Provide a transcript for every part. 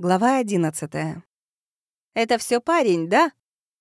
Глава 11. «Это все парень, да?»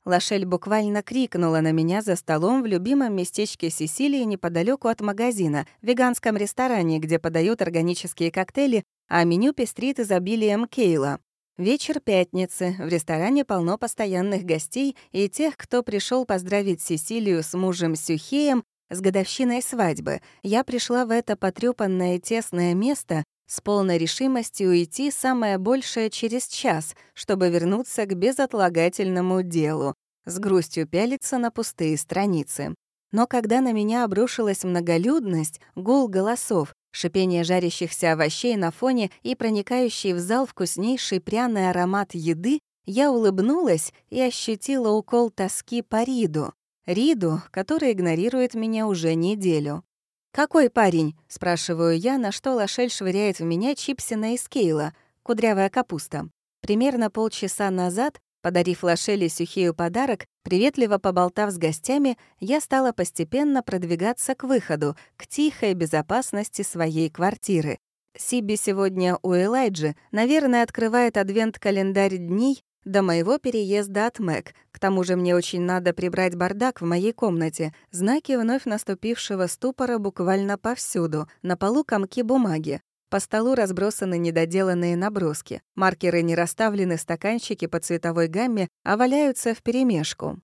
Лошель буквально крикнула на меня за столом в любимом местечке Сесилии неподалеку от магазина, веганском ресторане, где подают органические коктейли, а меню пестрит изобилием кейла. Вечер пятницы, в ресторане полно постоянных гостей и тех, кто пришел поздравить Сесилию с мужем Сюхеем с годовщиной свадьбы. Я пришла в это потрёпанное тесное место с полной решимостью уйти самое большее через час, чтобы вернуться к безотлагательному делу, с грустью пялиться на пустые страницы. Но когда на меня обрушилась многолюдность, гул голосов, шипение жарящихся овощей на фоне и проникающий в зал вкуснейший пряный аромат еды, я улыбнулась и ощутила укол тоски по Риду. Риду, который игнорирует меня уже неделю. «Какой парень?» — спрашиваю я, на что Лошель швыряет в меня чипсина из кейла, кудрявая капуста. Примерно полчаса назад, подарив Лошели Сюхею подарок, приветливо поболтав с гостями, я стала постепенно продвигаться к выходу, к тихой безопасности своей квартиры. Сиби сегодня у Элайджи, наверное, открывает адвент-календарь дней, до моего переезда от Мэг. К тому же мне очень надо прибрать бардак в моей комнате. Знаки вновь наступившего ступора буквально повсюду. На полу комки бумаги. По столу разбросаны недоделанные наброски. Маркеры не расставлены стаканчики по цветовой гамме, а валяются вперемешку.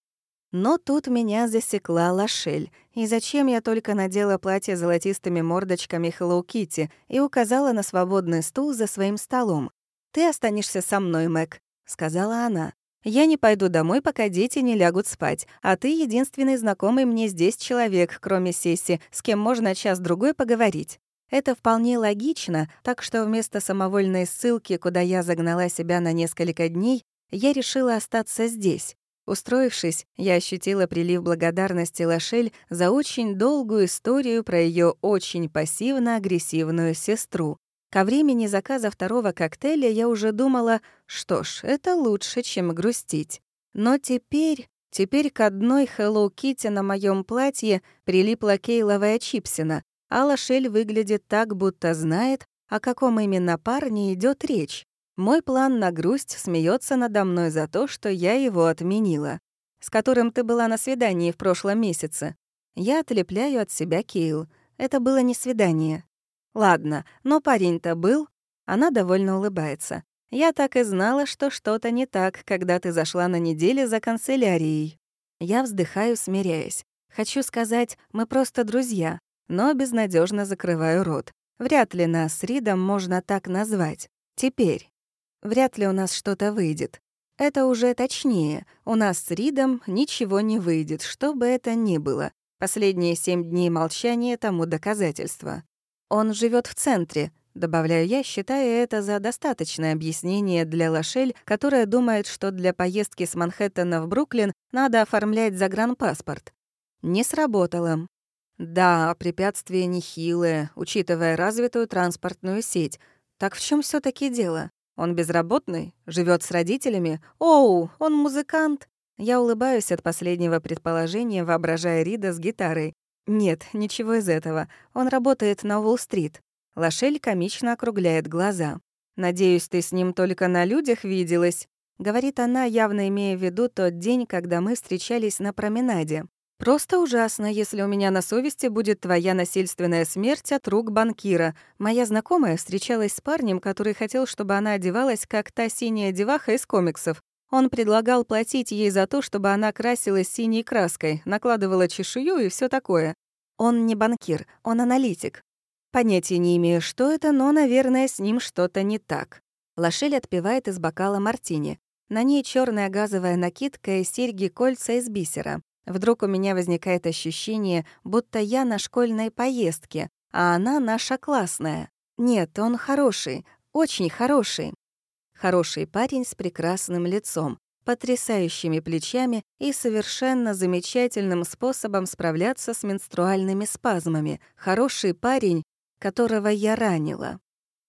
Но тут меня засекла Лошель. И зачем я только надела платье с золотистыми мордочками Hello Kitty и указала на свободный стул за своим столом. «Ты останешься со мной, Мэг. — сказала она. «Я не пойду домой, пока дети не лягут спать, а ты единственный знакомый мне здесь человек, кроме Сесси, с кем можно час-другой поговорить». Это вполне логично, так что вместо самовольной ссылки, куда я загнала себя на несколько дней, я решила остаться здесь. Устроившись, я ощутила прилив благодарности Лошель за очень долгую историю про ее очень пассивно-агрессивную сестру. Ко времени заказа второго коктейля я уже думала, что ж, это лучше, чем грустить. Но теперь, теперь к одной Hello Kitty на моем платье прилипла кейловая чипсина, а Лошель выглядит так, будто знает, о каком именно парне идет речь. Мой план на грусть смеется надо мной за то, что я его отменила. С которым ты была на свидании в прошлом месяце. Я отлепляю от себя Кейл. Это было не свидание. Ладно, но парень-то был. Она довольно улыбается. Я так и знала, что что-то не так, когда ты зашла на неделю за канцелярией. Я вздыхаю, смиряясь. Хочу сказать, мы просто друзья, но безнадежно закрываю рот. Вряд ли нас с Ридом можно так назвать. Теперь. Вряд ли у нас что-то выйдет. Это уже точнее. У нас с Ридом ничего не выйдет, что бы это ни было. Последние семь дней молчания тому доказательство. Он живет в центре, добавляю я, считая это за достаточное объяснение для Лошель, которая думает, что для поездки с Манхэттена в Бруклин надо оформлять загранпаспорт. Не сработало. Да, препятствия нехилые, учитывая развитую транспортную сеть. Так в чем все таки дело? Он безработный, живет с родителями. Оу, он музыкант. Я улыбаюсь от последнего предположения, воображая Рида с гитарой. «Нет, ничего из этого. Он работает на Уолл-стрит». Лошель комично округляет глаза. «Надеюсь, ты с ним только на людях виделась?» — говорит она, явно имея в виду тот день, когда мы встречались на променаде. «Просто ужасно, если у меня на совести будет твоя насильственная смерть от рук банкира. Моя знакомая встречалась с парнем, который хотел, чтобы она одевалась, как та синяя деваха из комиксов. Он предлагал платить ей за то, чтобы она красилась синей краской, накладывала чешую и все такое. Он не банкир, он аналитик. Понятия не имею, что это, но, наверное, с ним что-то не так. Лошель отпивает из бокала мартини. На ней черная газовая накидка и серьги-кольца из бисера. Вдруг у меня возникает ощущение, будто я на школьной поездке, а она наша классная. Нет, он хороший, очень хороший. Хороший парень с прекрасным лицом, потрясающими плечами и совершенно замечательным способом справляться с менструальными спазмами. Хороший парень, которого я ранила.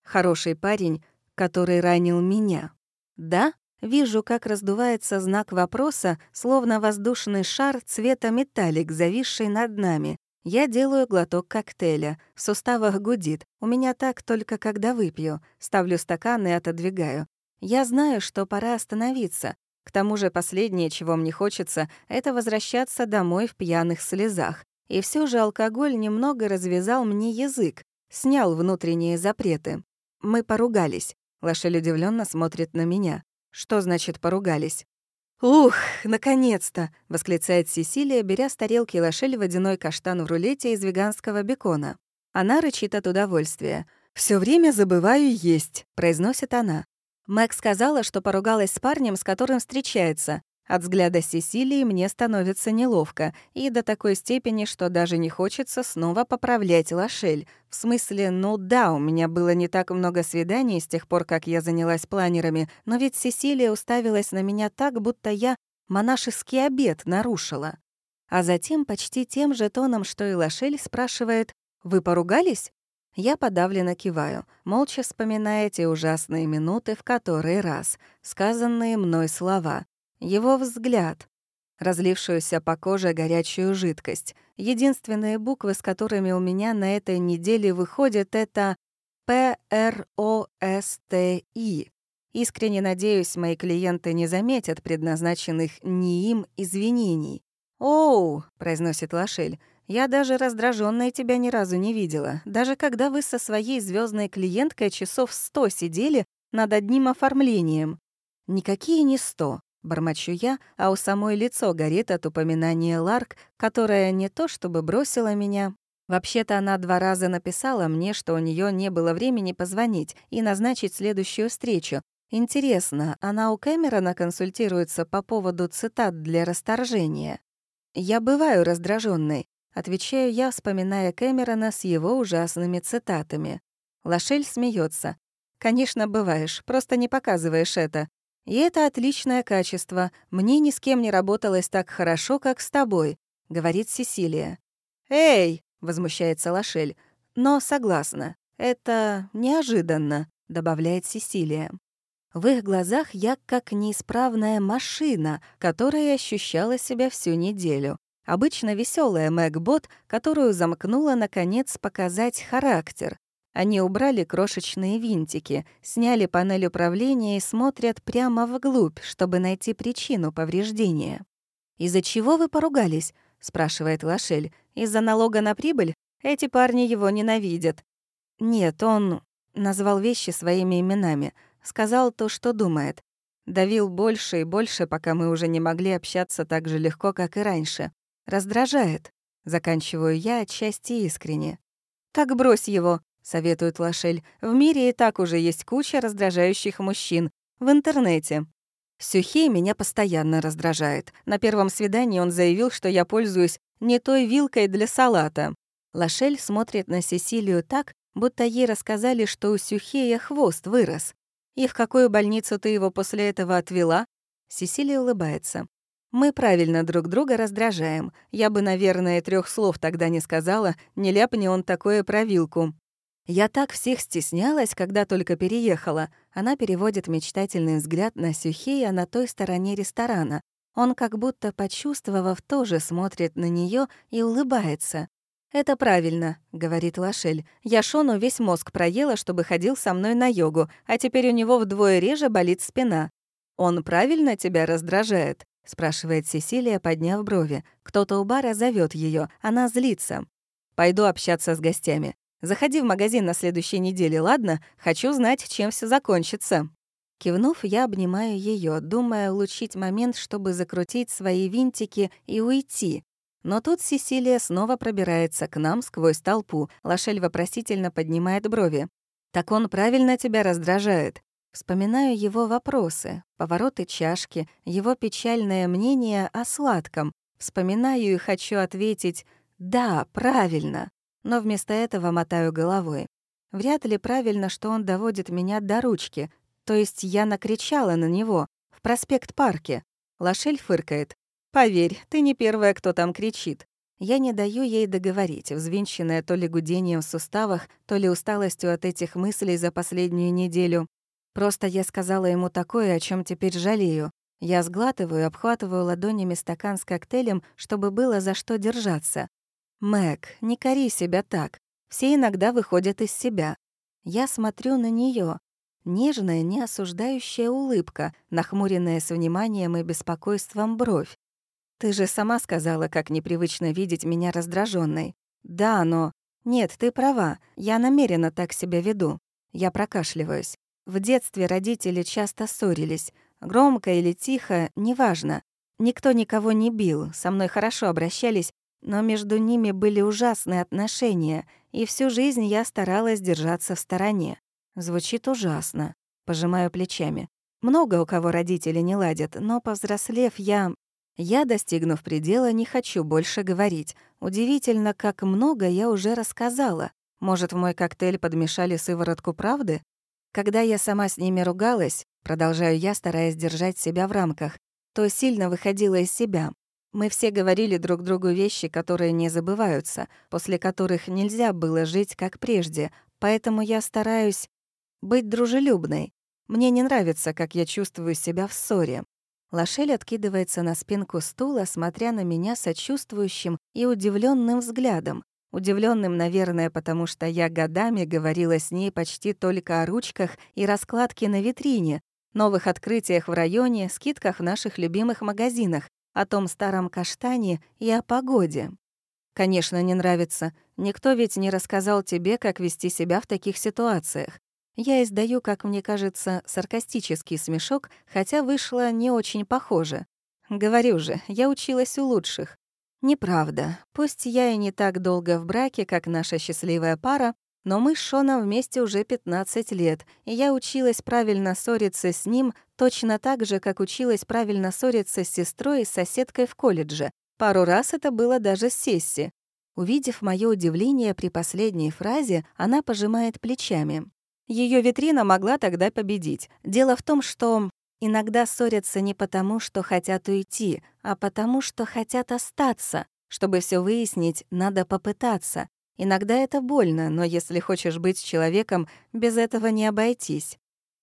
Хороший парень, который ранил меня. Да, вижу, как раздувается знак вопроса, словно воздушный шар цвета металлик, зависший над нами. Я делаю глоток коктейля. В суставах гудит. У меня так только когда выпью. Ставлю стакан и отодвигаю. Я знаю, что пора остановиться. К тому же последнее, чего мне хочется, это возвращаться домой в пьяных слезах. И все же алкоголь немного развязал мне язык, снял внутренние запреты. Мы поругались. Лошель удивленно смотрит на меня. Что значит поругались? «Ух, наконец-то!» — восклицает Сесилия, беря с тарелки Лошель водяной каштан в рулете из веганского бекона. Она рычит от удовольствия. Все время забываю есть», — произносит она. Мэг сказала, что поругалась с парнем, с которым встречается. От взгляда Сесилии мне становится неловко, и до такой степени, что даже не хочется снова поправлять Лошель. В смысле, ну да, у меня было не так много свиданий с тех пор, как я занялась планерами, но ведь Сесилия уставилась на меня так, будто я монашеский обед нарушила. А затем почти тем же тоном, что и Лошель, спрашивает «Вы поругались?» Я подавленно киваю, молча вспоминая те ужасные минуты в который раз, сказанные мной слова. Его взгляд, разлившуюся по коже горячую жидкость. Единственные буквы, с которыми у меня на этой неделе выходят, это П-Р-О-С-Т-И. Искренне надеюсь, мои клиенты не заметят предназначенных не им извинений. «Оу», — произносит Лошель, — «я даже раздражённой тебя ни разу не видела, даже когда вы со своей звездной клиенткой часов сто сидели над одним оформлением». Никакие не сто, Бормочу я, а у самой лицо горит от упоминания Ларк, которая не то чтобы бросила меня. Вообще-то она два раза написала мне, что у нее не было времени позвонить и назначить следующую встречу. Интересно, она у Кэмерона консультируется по поводу цитат для расторжения? «Я бываю раздраженной, отвечаю я, вспоминая Кэмерона с его ужасными цитатами. Лошель смеется. «Конечно, бываешь, просто не показываешь это. И это отличное качество. Мне ни с кем не работалось так хорошо, как с тобой», — говорит Сесилия. «Эй!» — возмущается Лошель. «Но согласна. Это неожиданно», — добавляет Сесилия. В их глазах я как неисправная машина, которая ощущала себя всю неделю. Обычно веселая Мэгбот, которую замкнула, наконец, показать характер. Они убрали крошечные винтики, сняли панель управления и смотрят прямо вглубь, чтобы найти причину повреждения. «Из-за чего вы поругались?» — спрашивает Лошель. «Из-за налога на прибыль? Эти парни его ненавидят». «Нет, он...» — назвал вещи своими именами. Сказал то, что думает. Давил больше и больше, пока мы уже не могли общаться так же легко, как и раньше. Раздражает. Заканчиваю я отчасти искренне. «Так брось его», советует Лошель. «В мире и так уже есть куча раздражающих мужчин. В интернете». Сюхей меня постоянно раздражает. На первом свидании он заявил, что я пользуюсь не той вилкой для салата. Лошель смотрит на Сесилию так, будто ей рассказали, что у Сюхея хвост вырос. «И в какую больницу ты его после этого отвела?» Сесилия улыбается. «Мы правильно друг друга раздражаем. Я бы, наверное, трех слов тогда не сказала, не ляпни он такое про вилку. Я так всех стеснялась, когда только переехала. Она переводит мечтательный взгляд на Сюхея на той стороне ресторана. Он, как будто почувствовав, тоже смотрит на нее и улыбается. «Это правильно», — говорит Лошель. «Я Шону весь мозг проела, чтобы ходил со мной на йогу, а теперь у него вдвое реже болит спина». «Он правильно тебя раздражает?» — спрашивает Сесилия, подняв брови. Кто-то у бара зовет ее, она злится. «Пойду общаться с гостями. Заходи в магазин на следующей неделе, ладно? Хочу знать, чем все закончится». Кивнув, я обнимаю ее, думая улучшить момент, чтобы закрутить свои винтики и уйти. Но тут Сесилия снова пробирается к нам сквозь толпу. Лошель вопросительно поднимает брови. «Так он правильно тебя раздражает?» Вспоминаю его вопросы, повороты чашки, его печальное мнение о сладком. Вспоминаю и хочу ответить «Да, правильно» но вместо этого мотаю головой. Вряд ли правильно, что он доводит меня до ручки, то есть я накричала на него в проспект-парке. Лошель фыркает. «Поверь, ты не первая, кто там кричит». Я не даю ей договорить, взвинченная то ли гудением в суставах, то ли усталостью от этих мыслей за последнюю неделю. Просто я сказала ему такое, о чем теперь жалею. Я сглатываю, обхватываю ладонями стакан с коктейлем, чтобы было за что держаться. «Мэг, не кори себя так. Все иногда выходят из себя. Я смотрю на нее. нежная, неосуждающая улыбка, нахмуренная с вниманием и беспокойством бровь. «Ты же сама сказала, как непривычно видеть меня раздраженной. Да, но... Нет, ты права, я намеренно так себя веду. Я прокашливаюсь. В детстве родители часто ссорились. Громко или тихо, неважно. Никто никого не бил, со мной хорошо обращались, но между ними были ужасные отношения, и всю жизнь я старалась держаться в стороне. Звучит ужасно. Пожимаю плечами. Много у кого родители не ладят, но, повзрослев, я... Я, достигнув предела, не хочу больше говорить. Удивительно, как много я уже рассказала. Может, в мой коктейль подмешали сыворотку правды? Когда я сама с ними ругалась, продолжаю я, стараясь держать себя в рамках, то сильно выходила из себя. Мы все говорили друг другу вещи, которые не забываются, после которых нельзя было жить как прежде, поэтому я стараюсь быть дружелюбной. Мне не нравится, как я чувствую себя в ссоре. Лошель откидывается на спинку стула, смотря на меня сочувствующим и удивленным взглядом. Удивленным, наверное, потому что я годами говорила с ней почти только о ручках и раскладке на витрине, новых открытиях в районе, скидках в наших любимых магазинах, о том старом каштане и о погоде. Конечно, не нравится. Никто ведь не рассказал тебе, как вести себя в таких ситуациях. Я издаю, как мне кажется, саркастический смешок, хотя вышло не очень похоже. Говорю же, я училась у лучших. Неправда. Пусть я и не так долго в браке, как наша счастливая пара, но мы с Шоном вместе уже 15 лет, и я училась правильно ссориться с ним точно так же, как училась правильно ссориться с сестрой и соседкой в колледже. Пару раз это было даже с Сесси. Увидев моё удивление при последней фразе, она пожимает плечами. Ее витрина могла тогда победить. Дело в том, что иногда ссорятся не потому, что хотят уйти, а потому, что хотят остаться. Чтобы все выяснить, надо попытаться. Иногда это больно, но если хочешь быть человеком, без этого не обойтись.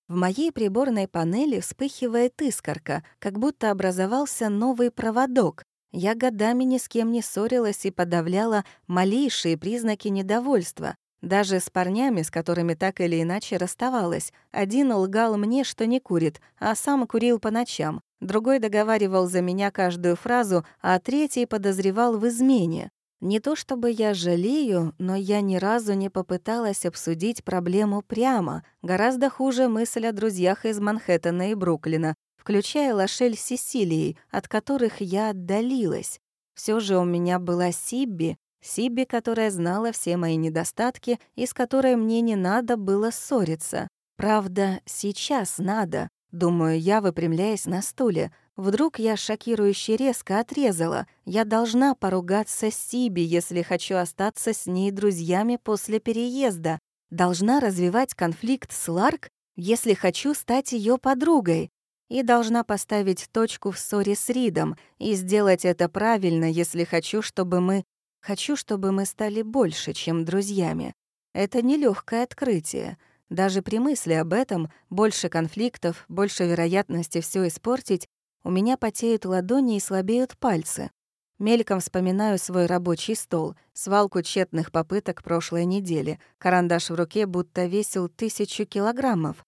В моей приборной панели вспыхивает искорка, как будто образовался новый проводок. Я годами ни с кем не ссорилась и подавляла малейшие признаки недовольства. Даже с парнями, с которыми так или иначе расставалась. Один лгал мне, что не курит, а сам курил по ночам. Другой договаривал за меня каждую фразу, а третий подозревал в измене. Не то чтобы я жалею, но я ни разу не попыталась обсудить проблему прямо. Гораздо хуже мысль о друзьях из Манхэттена и Бруклина, включая Лошель с Сесилией, от которых я отдалилась. Все же у меня была Сибби, Сибби, которая знала все мои недостатки и с которой мне не надо было ссориться. Правда, сейчас надо, думаю я, выпрямляясь на стуле. Вдруг я шокирующе резко отрезала. Я должна поругаться с Сиби, если хочу остаться с ней друзьями после переезда. Должна развивать конфликт с Ларк, если хочу стать ее подругой. И должна поставить точку в ссоре с Ридом и сделать это правильно, если хочу, чтобы мы... Хочу, чтобы мы стали больше, чем друзьями. Это нелегкое открытие. Даже при мысли об этом больше конфликтов, больше вероятности все испортить, у меня потеют ладони и слабеют пальцы. Мельком вспоминаю свой рабочий стол, свалку тщетных попыток прошлой недели. Карандаш в руке будто весил тысячу килограммов.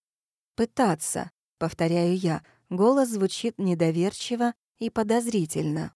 «Пытаться», — повторяю я. Голос звучит недоверчиво и подозрительно.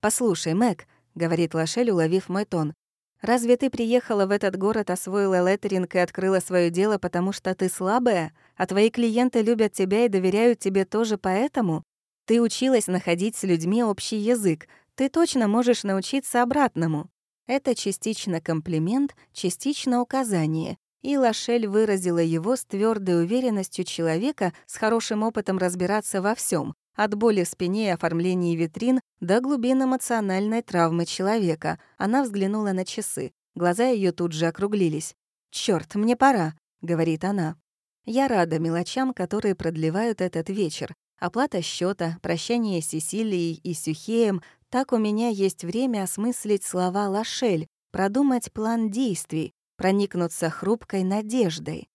«Послушай, Мэг», — говорит Лошель, уловив мой тон, «разве ты приехала в этот город, освоила леттеринг и открыла свое дело, потому что ты слабая, а твои клиенты любят тебя и доверяют тебе тоже поэтому? Ты училась находить с людьми общий язык. Ты точно можешь научиться обратному. Это частично комплимент, частично указание. И Лошель выразила его с твердой уверенностью человека с хорошим опытом разбираться во всем, от боли в спине и оформлении витрин до глубин эмоциональной травмы человека. Она взглянула на часы. Глаза ее тут же округлились. «Чёрт, мне пора», — говорит она. Я рада мелочам, которые продлевают этот вечер. Оплата счета, прощание с Сесилией и Сюхеем, так у меня есть время осмыслить слова Лошель, продумать план действий, проникнуться хрупкой надеждой.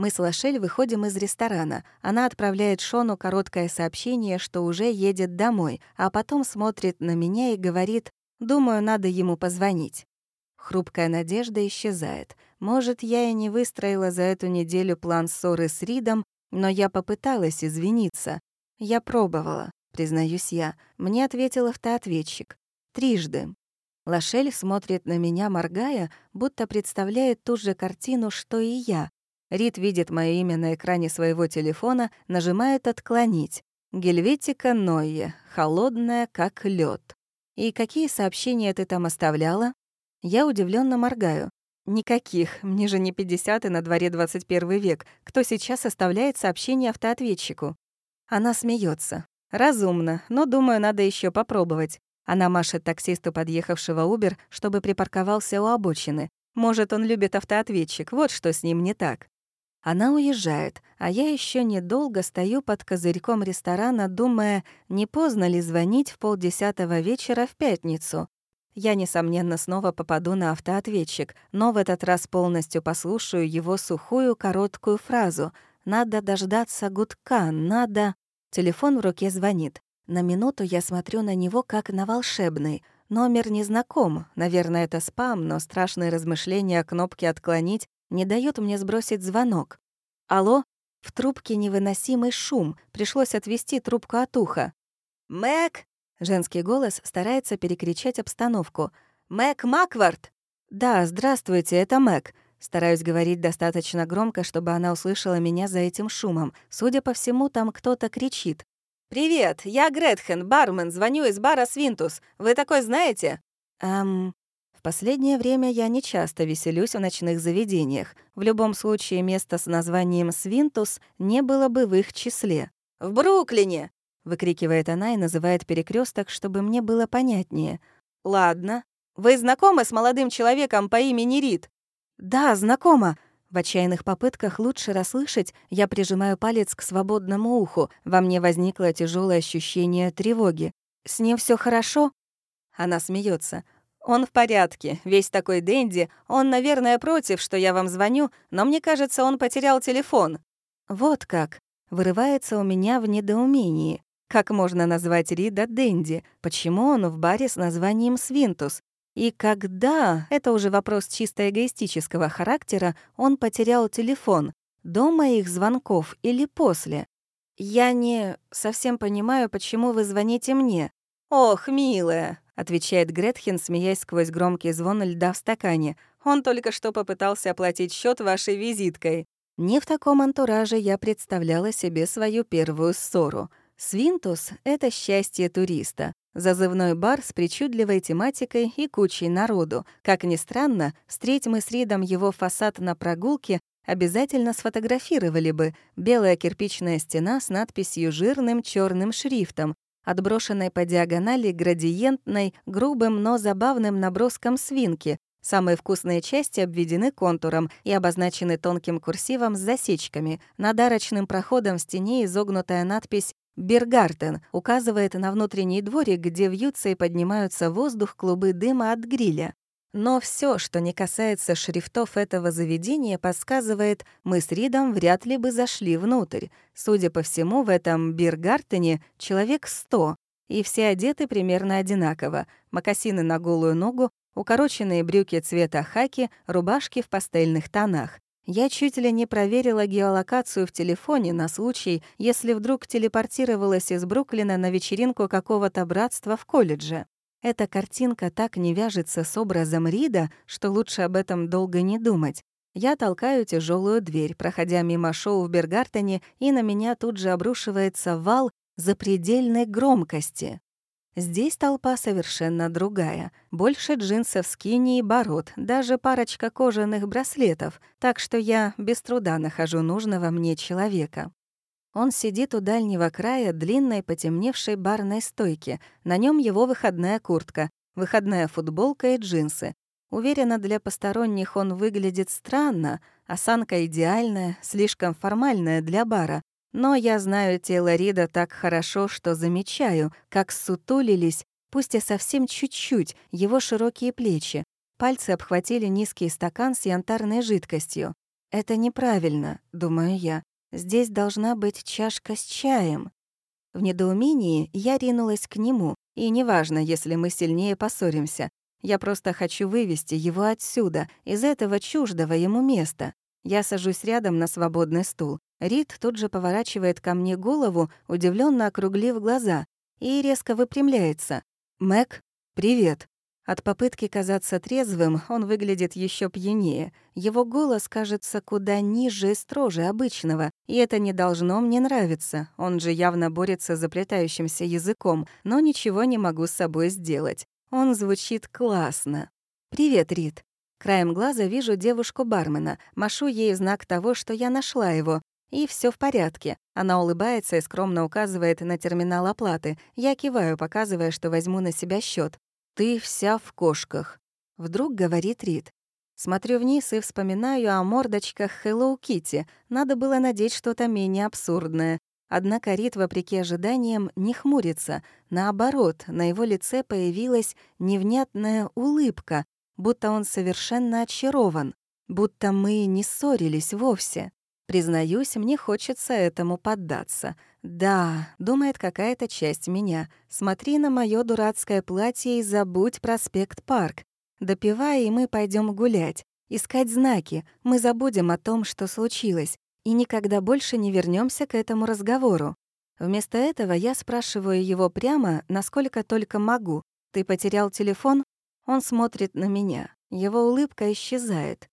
Мы с Лошель выходим из ресторана. Она отправляет Шону короткое сообщение, что уже едет домой, а потом смотрит на меня и говорит, «Думаю, надо ему позвонить». Хрупкая надежда исчезает. Может, я и не выстроила за эту неделю план ссоры с Ридом, но я попыталась извиниться. Я пробовала, признаюсь я. Мне ответил автоответчик. Трижды. Лошель смотрит на меня, моргая, будто представляет ту же картину, что и я. Рид видит моё имя на экране своего телефона, нажимает «Отклонить». Гельветика Нойе, холодная, как лед. «И какие сообщения ты там оставляла?» Я удивленно моргаю. «Никаких. Мне же не 50 и на дворе 21 век. Кто сейчас оставляет сообщение автоответчику?» Она смеется. Разумно, но, думаю, надо еще попробовать. Она машет таксисту подъехавшего Убер, чтобы припарковался у обочины. Может, он любит автоответчик, вот что с ним не так. Она уезжает, а я еще недолго стою под козырьком ресторана, думая, не поздно ли звонить в полдесятого вечера в пятницу. Я, несомненно, снова попаду на автоответчик, но в этот раз полностью послушаю его сухую короткую фразу «Надо дождаться гудка, надо...» Телефон в руке звонит. На минуту я смотрю на него как на волшебный. Номер не знаком, наверное, это спам, но страшные размышления о кнопке «Отклонить» не дают мне сбросить звонок. «Алло?» В трубке невыносимый шум, пришлось отвести трубку от уха. «Мэг!» — женский голос старается перекричать обстановку. «Мэг Маквард!» «Да, здравствуйте, это Мэг». Стараюсь говорить достаточно громко, чтобы она услышала меня за этим шумом. Судя по всему, там кто-то кричит. «Привет, я Гретхен, бармен, звоню из бара «Свинтус». Вы такой знаете?» «Эм, в последнее время я не часто веселюсь в ночных заведениях. В любом случае, место с названием «Свинтус» не было бы в их числе. «В Бруклине!» — выкрикивает она и называет перекресток, чтобы мне было понятнее. «Ладно. Вы знакомы с молодым человеком по имени Рид?» «Да, знакома». В отчаянных попытках лучше расслышать, я прижимаю палец к свободному уху. Во мне возникло тяжелое ощущение тревоги. «С ним все хорошо?» Она смеется. Он в порядке, весь такой денди. Он, наверное, против, что я вам звоню, но мне кажется, он потерял телефон». «Вот как!» — вырывается у меня в недоумении. Как можно назвать Рида Дэнди? Почему он в баре с названием «Свинтус»? И когда, это уже вопрос чисто эгоистического характера, он потерял телефон? До моих звонков или после? Я не совсем понимаю, почему вы звоните мне. «Ох, милая, отвечает Гретхен, смеясь сквозь громкий звон льда в стакане. «Он только что попытался оплатить счет вашей визиткой». Не в таком антураже я представляла себе свою первую ссору. Свинтус — это счастье туриста. Зазывной бар с причудливой тематикой и кучей народу. Как ни странно, встреть мы с Ридом его фасад на прогулке, обязательно сфотографировали бы. Белая кирпичная стена с надписью жирным черным шрифтом отброшенной по диагонали градиентной, грубым, но забавным наброском свинки. Самые вкусные части обведены контуром и обозначены тонким курсивом с засечками. Над арочным проходом в стене изогнутая надпись «Бергартен» указывает на внутренний дворик, где вьются и поднимаются воздух клубы дыма от гриля. Но все, что не касается шрифтов этого заведения, подсказывает, мы с Ридом вряд ли бы зашли внутрь. Судя по всему, в этом Биргартене человек сто, и все одеты примерно одинаково. Мокасины на голую ногу, укороченные брюки цвета хаки, рубашки в пастельных тонах. Я чуть ли не проверила геолокацию в телефоне на случай, если вдруг телепортировалась из Бруклина на вечеринку какого-то братства в колледже. Эта картинка так не вяжется с образом Рида, что лучше об этом долго не думать. Я толкаю тяжелую дверь, проходя мимо шоу в Бергартене, и на меня тут же обрушивается вал запредельной громкости. Здесь толпа совершенно другая. Больше джинсов, скини и бород, даже парочка кожаных браслетов, так что я без труда нахожу нужного мне человека. Он сидит у дальнего края длинной потемневшей барной стойки. На нем его выходная куртка, выходная футболка и джинсы. Уверена, для посторонних он выглядит странно, осанка идеальная, слишком формальная для бара. Но я знаю тело Рида так хорошо, что замечаю, как сутулились, пусть и совсем чуть-чуть, его широкие плечи. Пальцы обхватили низкий стакан с янтарной жидкостью. «Это неправильно», — думаю я. Здесь должна быть чашка с чаем. В недоумении я ринулась к нему, и неважно, если мы сильнее поссоримся. Я просто хочу вывести его отсюда, из этого чуждого ему места. Я сажусь рядом на свободный стул. Рид тут же поворачивает ко мне голову, удивленно округлив глаза, и резко выпрямляется. «Мэг, привет». От попытки казаться трезвым он выглядит еще пьянее. Его голос кажется куда ниже и строже обычного, и это не должно мне нравиться. Он же явно борется с заплетающимся языком, но ничего не могу с собой сделать. Он звучит классно. «Привет, Рид». Краем глаза вижу девушку-бармена, машу ей знак того, что я нашла его, и все в порядке. Она улыбается и скромно указывает на терминал оплаты. Я киваю, показывая, что возьму на себя счет. «Ты вся в кошках», — вдруг говорит Рид. Смотрю вниз и вспоминаю о мордочках Hello Kitty. Надо было надеть что-то менее абсурдное. Однако Рид, вопреки ожиданиям, не хмурится. Наоборот, на его лице появилась невнятная улыбка, будто он совершенно очарован, будто мы не ссорились вовсе. Признаюсь, мне хочется этому поддаться. Да, думает какая-то часть меня. Смотри на мое дурацкое платье и забудь проспект Парк. Допивай, и мы пойдем гулять. Искать знаки. Мы забудем о том, что случилось. И никогда больше не вернемся к этому разговору. Вместо этого я спрашиваю его прямо, насколько только могу. «Ты потерял телефон?» Он смотрит на меня. Его улыбка исчезает.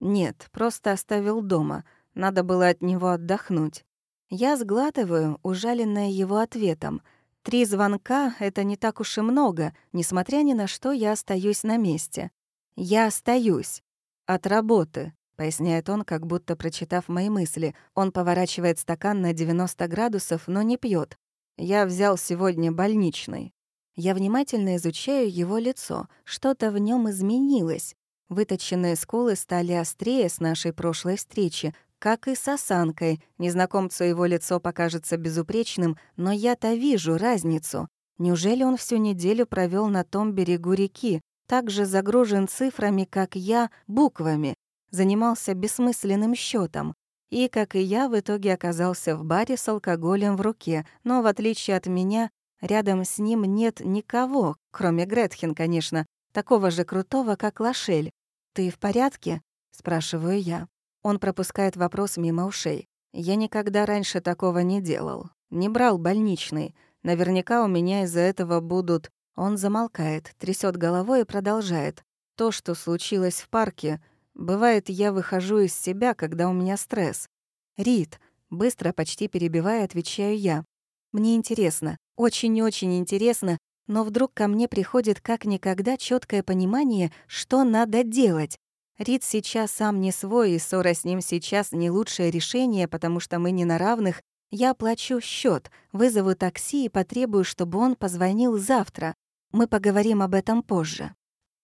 «Нет, просто оставил дома. Надо было от него отдохнуть. Я сглатываю, ужаленная его ответом. Три звонка — это не так уж и много, несмотря ни на что я остаюсь на месте. Я остаюсь. От работы, поясняет он, как будто прочитав мои мысли. Он поворачивает стакан на 90 градусов, но не пьет. Я взял сегодня больничный. Я внимательно изучаю его лицо. Что-то в нем изменилось. Выточенные скулы стали острее с нашей прошлой встречи, как и с осанкой. Незнакомцу его лицо покажется безупречным, но я-то вижу разницу. Неужели он всю неделю провел на том берегу реки, так же загружен цифрами, как я, буквами, занимался бессмысленным счетом? И, как и я, в итоге оказался в баре с алкоголем в руке, но, в отличие от меня, рядом с ним нет никого, кроме Гретхен, конечно, такого же крутого, как Лошель. «Ты в порядке?» — спрашиваю я. Он пропускает вопрос мимо ушей. «Я никогда раньше такого не делал. Не брал больничный. Наверняка у меня из-за этого будут...» Он замолкает, трясет головой и продолжает. «То, что случилось в парке, бывает, я выхожу из себя, когда у меня стресс. Рит, быстро, почти перебивая, отвечаю я. Мне интересно, очень-очень интересно, но вдруг ко мне приходит как никогда четкое понимание, что надо делать. Рид сейчас сам не свой, и ссора с ним сейчас не лучшее решение, потому что мы не на равных. Я плачу счет, вызову такси и потребую, чтобы он позвонил завтра. Мы поговорим об этом позже.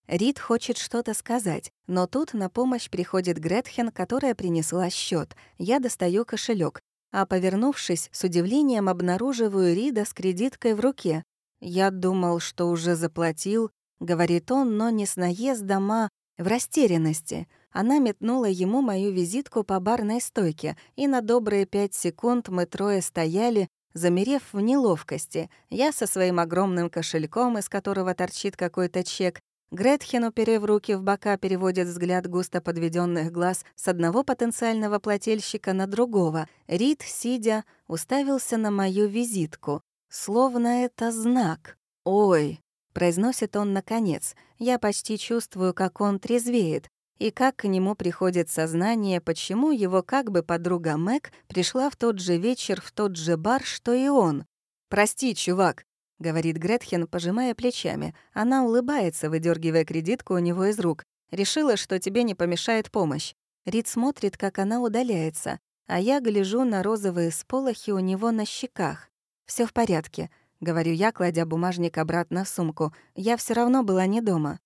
Рид хочет что-то сказать, но тут на помощь приходит Гретхен, которая принесла счет. Я достаю кошелек, а, повернувшись, с удивлением обнаруживаю Рида с кредиткой в руке. «Я думал, что уже заплатил», — говорит он, но не с наездом, а в растерянности она метнула ему мою визитку по барной стойке, и на добрые пять секунд мы трое стояли, замерев в неловкости. Я со своим огромным кошельком, из которого торчит какой-то чек, Гретхен, уперев руки в бока, переводит взгляд густо подведенных глаз с одного потенциального плательщика на другого. Рид, сидя, уставился на мою визитку. Словно это знак. «Ой, произносит он наконец. Я почти чувствую, как он трезвеет, и как к нему приходит сознание, почему его как бы подруга Мэг пришла в тот же вечер в тот же бар, что и он. «Прости, чувак», — говорит Гретхен, пожимая плечами. Она улыбается, выдергивая кредитку у него из рук. «Решила, что тебе не помешает помощь». Рид смотрит, как она удаляется, а я гляжу на розовые сполохи у него на щеках. Все в порядке», — говорю я, кладя бумажник обратно в сумку. «Я все равно была не дома».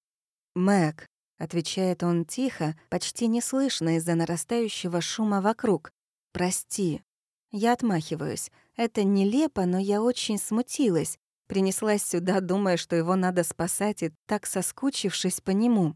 «Мэг», — отвечает он тихо, почти неслышно из-за нарастающего шума вокруг. «Прости». Я отмахиваюсь. Это нелепо, но я очень смутилась. Принеслась сюда, думая, что его надо спасать, и так соскучившись по нему.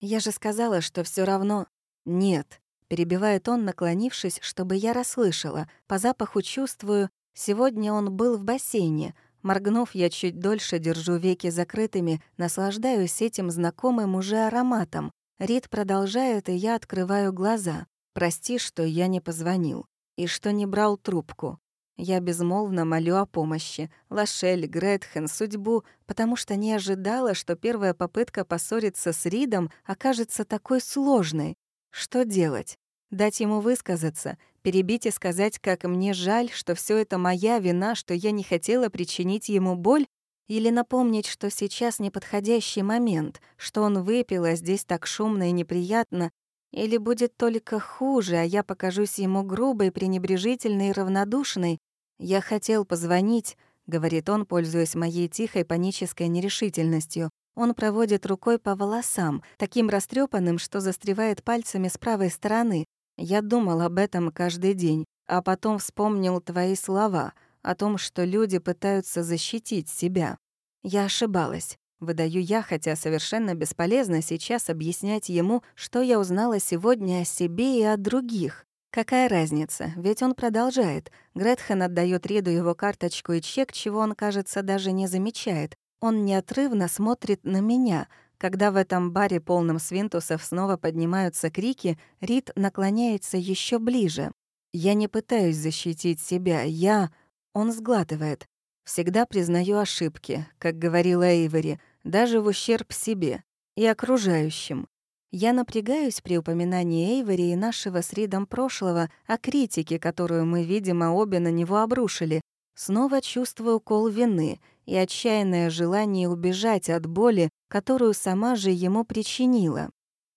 Я же сказала, что все равно... Нет, перебивает он, наклонившись, чтобы я расслышала. По запаху чувствую, сегодня он был в бассейне, Моргнув, я чуть дольше держу веки закрытыми, наслаждаюсь этим знакомым уже ароматом. Рид продолжает, и я открываю глаза. «Прости, что я не позвонил. И что не брал трубку. Я безмолвно молю о помощи. Лошель, Гретхен, судьбу, потому что не ожидала, что первая попытка поссориться с Ридом окажется такой сложной. Что делать? Дать ему высказаться, перебить и сказать, как мне жаль, что все это моя вина, что я не хотела причинить ему боль, или напомнить, что сейчас неподходящий момент, что он выпил, а здесь так шумно и неприятно, или будет только хуже, а я покажусь ему грубой, пренебрежительной и равнодушной. «Я хотел позвонить», — говорит он, пользуясь моей тихой панической нерешительностью. Он проводит рукой по волосам, таким растрепанным, что застревает пальцами с правой стороны. Я думал об этом каждый день, а потом вспомнил твои слова о том, что люди пытаются защитить себя. Я ошибалась. Выдаю я, хотя совершенно бесполезно сейчас объяснять ему, что я узнала сегодня о себе и о других. Какая разница? Ведь он продолжает. Гретхен отдает Риду его карточку и чек, чего он, кажется, даже не замечает. Он неотрывно смотрит на меня. Когда в этом баре, полном свинтусов, снова поднимаются крики, Рид наклоняется еще ближе. «Я не пытаюсь защитить себя. Я...» Он сглатывает. «Всегда признаю ошибки, как говорила Эйвери даже в ущерб себе и окружающим. Я напрягаюсь при упоминании Эйвери и нашего с Ридом прошлого о критике, которую мы, видимо, обе на него обрушили. Снова чувствую кол вины и отчаянное желание убежать от боли, которую сама же ему причинила.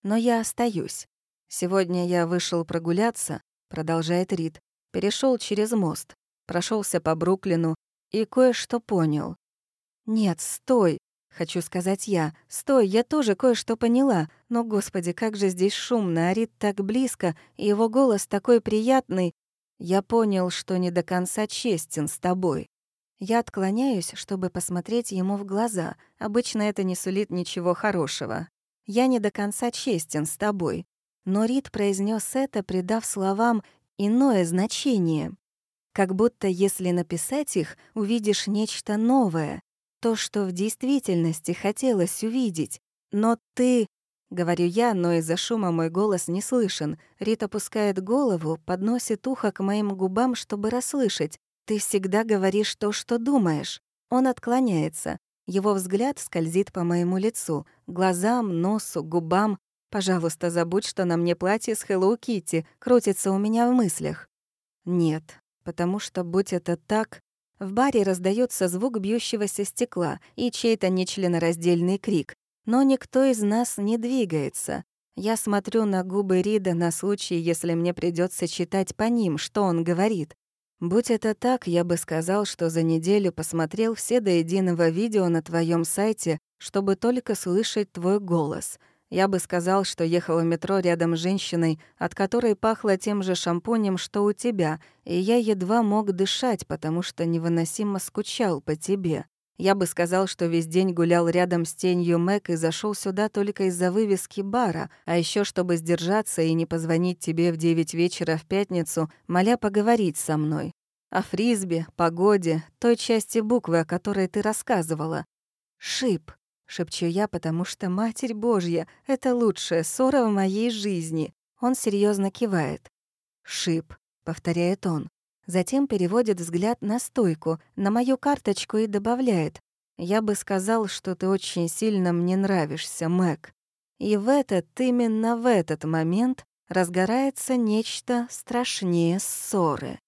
Но я остаюсь. Сегодня я вышел прогуляться, продолжает Рид, перешел через мост, прошелся по Бруклину и кое-что понял. Нет, стой, Хочу сказать я. «Стой, я тоже кое-что поняла. Но, господи, как же здесь шумно, Арит так близко, и его голос такой приятный. Я понял, что не до конца честен с тобой». Я отклоняюсь, чтобы посмотреть ему в глаза. Обычно это не сулит ничего хорошего. «Я не до конца честен с тобой». Но Рид произнес это, придав словам иное значение. Как будто, если написать их, увидишь нечто новое, то, что в действительности хотелось увидеть. Но ты... Говорю я, но из-за шума мой голос не слышен. Рит опускает голову, подносит ухо к моим губам, чтобы расслышать. «Ты всегда говоришь то, что думаешь». Он отклоняется. Его взгляд скользит по моему лицу, глазам, носу, губам. «Пожалуйста, забудь, что на мне платье с Хэллоу Китти крутится у меня в мыслях». «Нет, потому что, будь это так, в баре раздается звук бьющегося стекла и чей-то нечленораздельный крик. Но никто из нас не двигается. Я смотрю на губы Рида на случай, если мне придется читать по ним, что он говорит. Будь это так, я бы сказал, что за неделю посмотрел все до единого видео на твоем сайте, чтобы только слышать твой голос — я бы сказал, что ехала в метро рядом с женщиной, от которой пахло тем же шампунем, что у тебя, и я едва мог дышать, потому что невыносимо скучал по тебе. Я бы сказал, что весь день гулял рядом с тенью Мэг и зашел сюда только из-за вывески бара, а еще чтобы сдержаться и не позвонить тебе в девять вечера в пятницу, моля поговорить со мной. О фрисбе, погоде, той части буквы, о которой ты рассказывала. Шип. Шепчу я, потому что, Матерь Божья, это лучшая ссора в моей жизни. Он серьезно кивает. «Шип», — повторяет он. Затем переводит взгляд на стойку, на мою карточку и добавляет. «Я бы сказал, что ты очень сильно мне нравишься, Мэг». И в этот, именно в этот момент разгорается нечто страшнее ссоры.